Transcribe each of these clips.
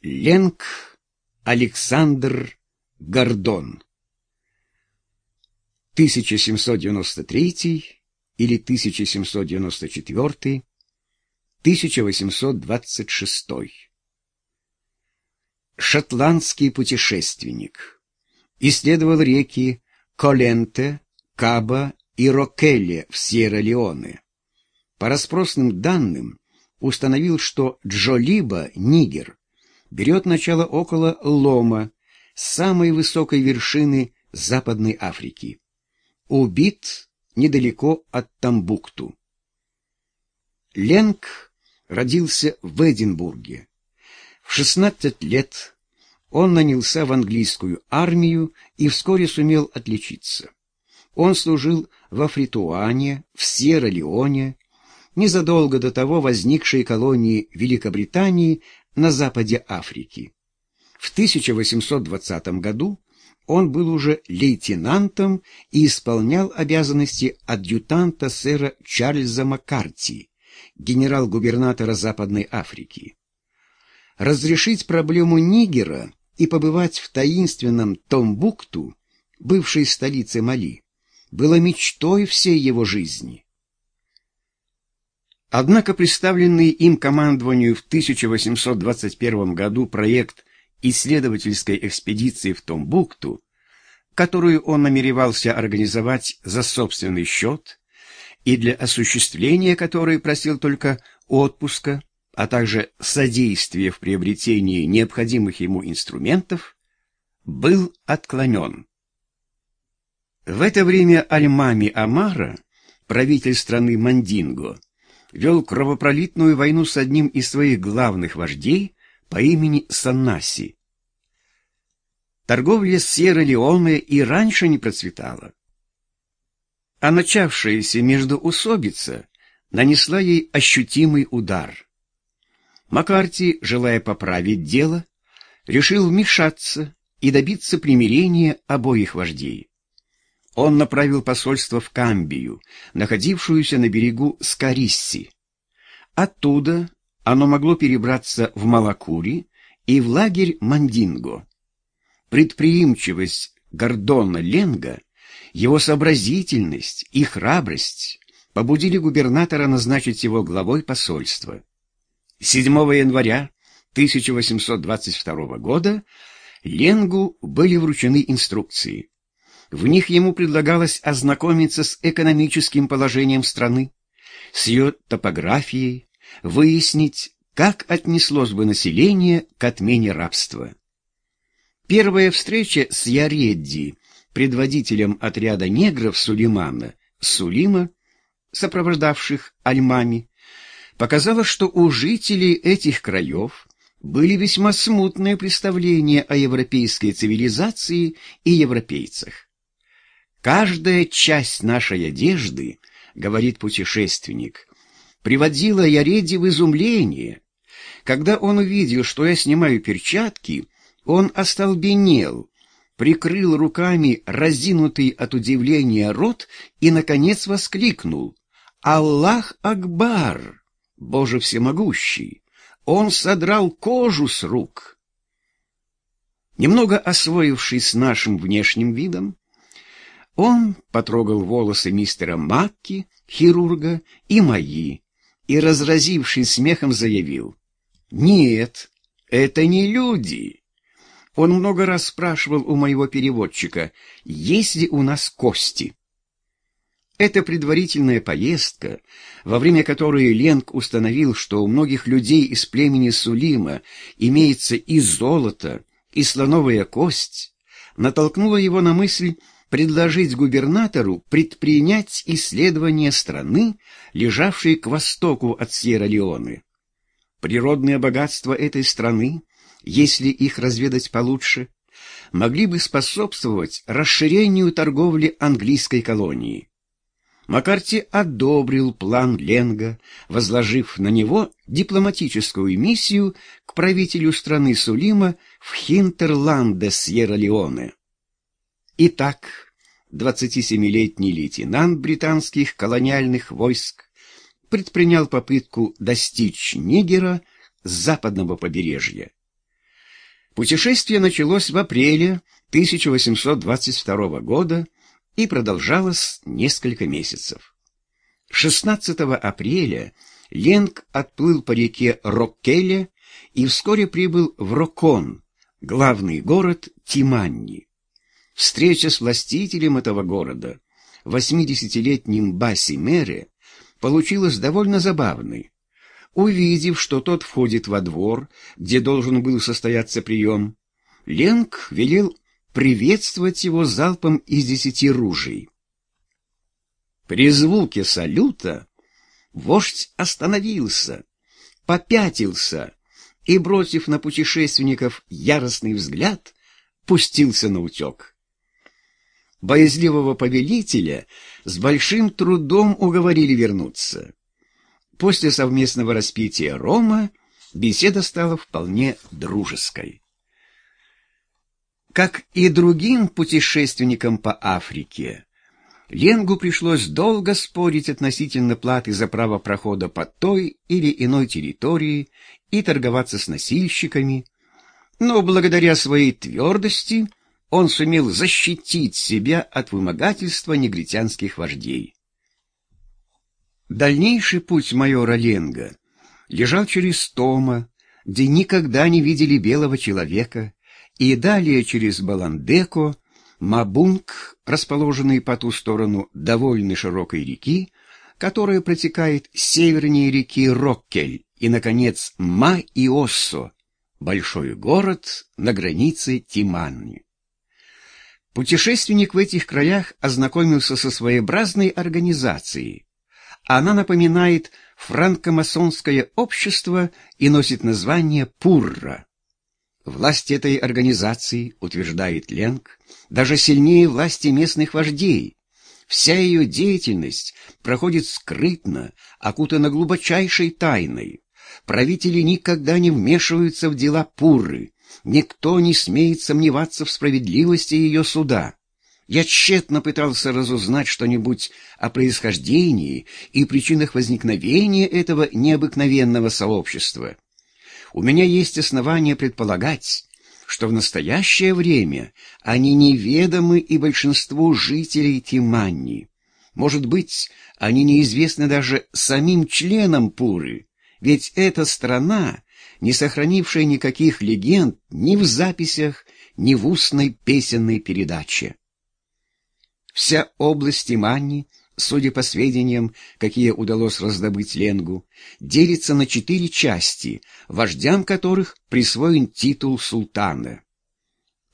Ленг Александр Гордон. 1793 или 1794 1826 Шотландский путешественник. Исследовал реки Коленте, Каба и Рокелле в Сьерра-Леоне. По распросным данным установил, что Джолиба, Нигер, берет начало около Лома, самой высокой вершины Западной Африки. Убит недалеко от Тамбукту. Ленг родился в Эдинбурге. В 16 лет он нанялся в английскую армию и вскоре сумел отличиться. Он служил во Фритуане, в Сьерра-Леоне, незадолго до того возникшей колонии Великобритании на западе Африки. В 1820 году он был уже лейтенантом и исполнял обязанности адъютанта сэра Чарльза Маккарти, генерал-губернатора Западной Африки. Разрешить проблему Нигера и побывать в таинственном Томбукту, бывшей столице Мали, было мечтой всей его жизни. Однако представленный им командованию в 1821 году проект исследовательской экспедиции в Томбукту, которую он намеревался организовать за собственный счет и для осуществления которой просил только отпуска, а также содействия в приобретении необходимых ему инструментов, был отклонен. В это время Альмами Амара, правитель страны Мандинго, вел кровопролитную войну с одним из своих главных вождей по имени Саннаси. Торговля с Сьерра-Леоне и раньше не процветала. А начавшаяся междуусобица нанесла ей ощутимый удар. Маккарти, желая поправить дело, решил вмешаться и добиться примирения обоих вождей. Он направил посольство в Камбию, находившуюся на берегу Скарисси. Оттуда оно могло перебраться в Малакури и в лагерь Мандинго. Предприимчивость Гордона Ленга, его сообразительность и храбрость побудили губернатора назначить его главой посольства. 7 января 1822 года Ленгу были вручены инструкции. В них ему предлагалось ознакомиться с экономическим положением страны, с ее топографией, выяснить, как отнеслось бы население к отмене рабства. Первая встреча с Яредди, предводителем отряда негров Сулеймана, Сулима, сопровождавших Альмами, показала, что у жителей этих краев были весьма смутные представления о европейской цивилизации и европейцах. Каждая часть нашей одежды, говорит путешественник, приводила Яреди в изумление. Когда он увидел, что я снимаю перчатки, он остолбенел, прикрыл руками разинутый от удивления рот и, наконец, воскликнул «Аллах Акбар! Боже всемогущий! Он содрал кожу с рук!» Немного освоившись с нашим внешним видом, он потрогал волосы мистера Макки, хирурга, и мои, и, разразившись смехом, заявил, «Нет, это не люди». Он много раз спрашивал у моего переводчика, есть ли у нас кости. Эта предварительная поездка, во время которой Ленг установил, что у многих людей из племени Сулима имеется и золото, и слоновая кость, натолкнула его на мысль предложить губернатору предпринять исследование страны, лежавшей к востоку от Сьерра-Леоне. Природные богатства этой страны, если их разведать получше, могли бы способствовать расширению торговли английской колонии. Маккарти одобрил план Ленга, возложив на него дипломатическую миссию к правителю страны Сулима в Хинтерланде Сьерра-Леоне. Итак, 27-летний лейтенант британских колониальных войск предпринял попытку достичь Нигера с западного побережья. Путешествие началось в апреле 1822 года и продолжалось несколько месяцев. 16 апреля Ленг отплыл по реке Роккеле и вскоре прибыл в Рокон, главный город Тиманни. Встреча с властителем этого города, 80-летним Баси Мере, получилась довольно забавной. Увидев, что тот входит во двор, где должен был состояться прием, Ленг велел приветствовать его залпом из десяти ружей. При звуке салюта вождь остановился, попятился и, бросив на путешественников яростный взгляд, пустился на утек. Боязливого повелителя с большим трудом уговорили вернуться. После совместного распития рома беседа стала вполне дружеской. Как и другим путешественникам по Африке, Ленгу пришлось долго спорить относительно платы за право прохода по той или иной территории и торговаться с носильщиками, но благодаря своей твердости он сумел защитить себя от вымогательства негритянских вождей. Дальнейший путь майора Ленга лежал через Тома, где никогда не видели белого человека, и далее через Баландеко, Мабунг, расположенный по ту сторону довольно широкой реки, которая протекает севернее реки Роккель, и, наконец, Ма-Иоссо, большой город на границе Тиманни. Путешественник в этих краях ознакомился со своеобразной организацией. Она напоминает франко-масонское общество и носит название Пурра. Власть этой организации, утверждает Ленг, даже сильнее власти местных вождей. Вся ее деятельность проходит скрытно, окутана глубочайшей тайной. Правители никогда не вмешиваются в дела Пурры, никто не смеет сомневаться в справедливости ее суда. Я тщетно пытался разузнать что-нибудь о происхождении и причинах возникновения этого необыкновенного сообщества. У меня есть основания предполагать, что в настоящее время они неведомы и большинству жителей Тиманни. Может быть, они неизвестны даже самим членам Пуры, ведь эта страна, не сохранившая никаких легенд ни в записях, ни в устной песенной передаче. Вся область Тиманни судя по сведениям, какие удалось раздобыть Ленгу, делится на четыре части, вождям которых присвоен титул султана.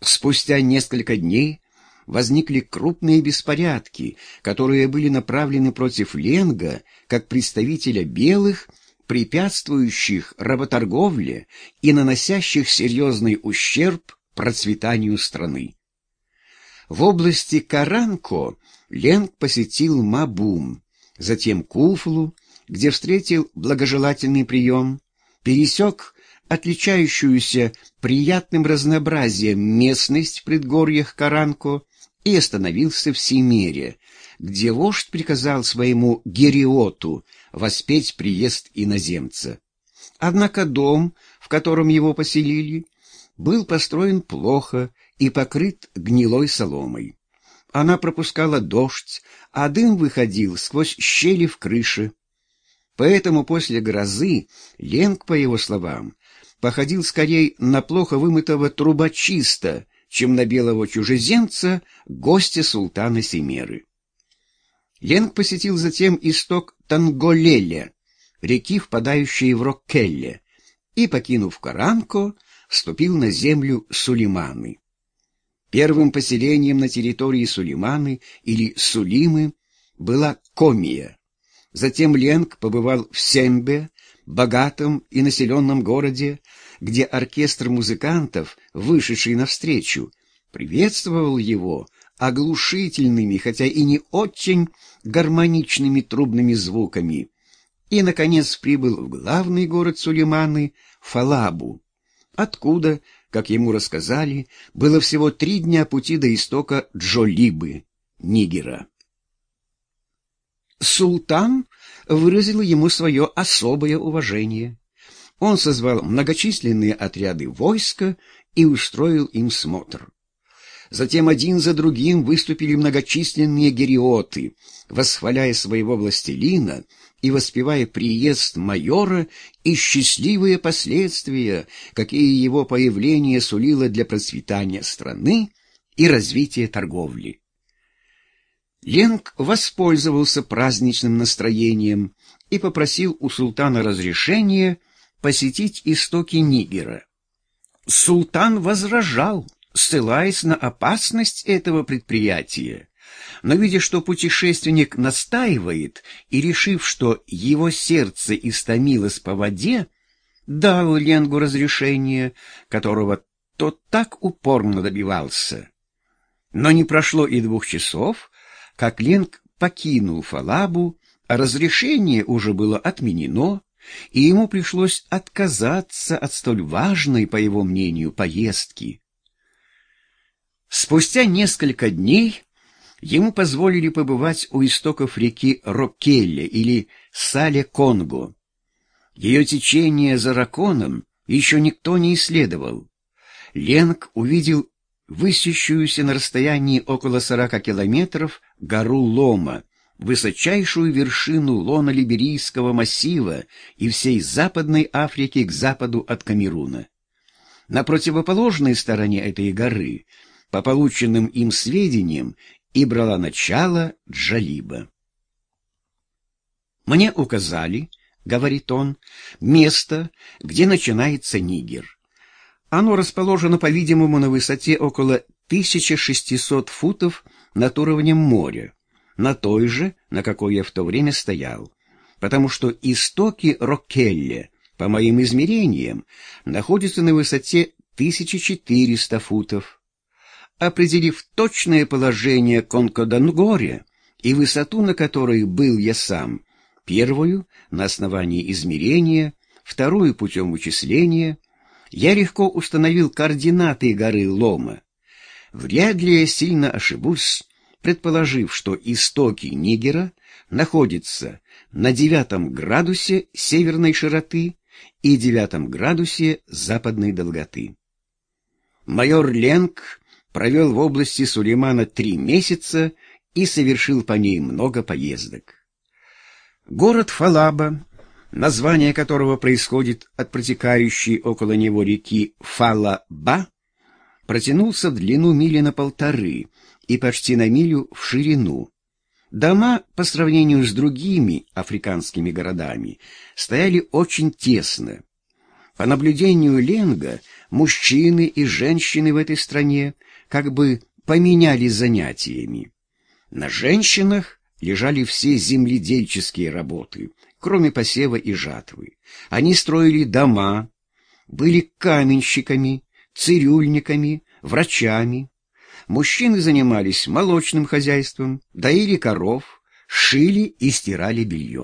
Спустя несколько дней возникли крупные беспорядки, которые были направлены против Ленга как представителя белых, препятствующих работорговле и наносящих серьезный ущерб процветанию страны. В области Каранко Ленг посетил Мабум, затем Куфлу, где встретил благожелательный прием, пересек отличающуюся приятным разнообразием местность в предгорьях Каранко и остановился в Семере, где вождь приказал своему Гериоту воспеть приезд иноземца. Однако дом, в котором его поселили, был построен плохо и покрыт гнилой соломой. Она пропускала дождь, а дым выходил сквозь щели в крыше. Поэтому после грозы Ленг, по его словам, походил скорее на плохо вымытого трубочиста, чем на белого чужеземца, гостя султана Семеры. Ленг посетил затем исток Танголеля, реки, впадающей в Роккелле, и, покинув Каранко, вступил на землю Сулейманы. Первым поселением на территории Сулейманы или Сулимы была Комия. Затем Ленг побывал в Сембе, богатом и населенном городе, где оркестр музыкантов, вышедший навстречу, приветствовал его оглушительными, хотя и не очень гармоничными трубными звуками, и, наконец, прибыл в главный город Сулейманы, Фалабу, откуда как ему рассказали, было всего три дня пути до истока Джолибы, Нигера. Султан выразил ему свое особое уважение. он созвал многочисленные отряды войска и устроил им смотр. Затем один за другим выступили многочисленные гериоты, восхваляя своего властелина и воспевая приезд майора и счастливые последствия, какие его появление сулило для процветания страны и развития торговли. Ленг воспользовался праздничным настроением и попросил у султана разрешения посетить истоки Нигера. Султан возражал, ссылаясь на опасность этого предприятия, но, видя, что путешественник настаивает, и решив, что его сердце истомилось по воде, дал Ленгу разрешение, которого тот так упорно добивался. Но не прошло и двух часов, как Ленг покинул Фалабу, а разрешение уже было отменено, и ему пришлось отказаться от столь важной, по его мнению, поездки. Спустя несколько дней ему позволили побывать у истоков реки Роккелле или Сале-Конго. Ее течение за Раконом еще никто не исследовал. Ленг увидел высящуюся на расстоянии около сорока километров гору Лома, высочайшую вершину лона Либерийского массива и всей Западной Африки к западу от Камеруна. На противоположной стороне этой горы, по полученным им сведениям, и брала начало Джалиба. «Мне указали, — говорит он, — место, где начинается Нигер. Оно расположено, по-видимому, на высоте около 1600 футов над уровнем моря, на той же, на какой я в то время стоял, потому что истоки Роккелле, по моим измерениям, находятся на высоте 1400 футов. Определив точное положение Конкодангоре и высоту, на которой был я сам, первую — на основании измерения, вторую — путем вычисления, я легко установил координаты горы Лома. Вряд ли я сильно ошибусь, предположив, что истоки Нигера находятся на девятом градусе северной широты и девятом градусе западной долготы. Майор Ленг провел в области Сулеймана три месяца и совершил по ней много поездок. Город Фалаба, название которого происходит от протекающей около него реки Фалаба, протянулся в длину мили на полторы и почти на милю в ширину. Дома, по сравнению с другими африканскими городами, стояли очень тесно. По наблюдению Ленга, мужчины и женщины в этой стране как бы поменялись занятиями. На женщинах лежали все земледельческие работы, кроме посева и жатвы. Они строили дома, были каменщиками, цирюльниками, врачами, Мужчины занимались молочным хозяйством, доили коров, шили и стирали белье.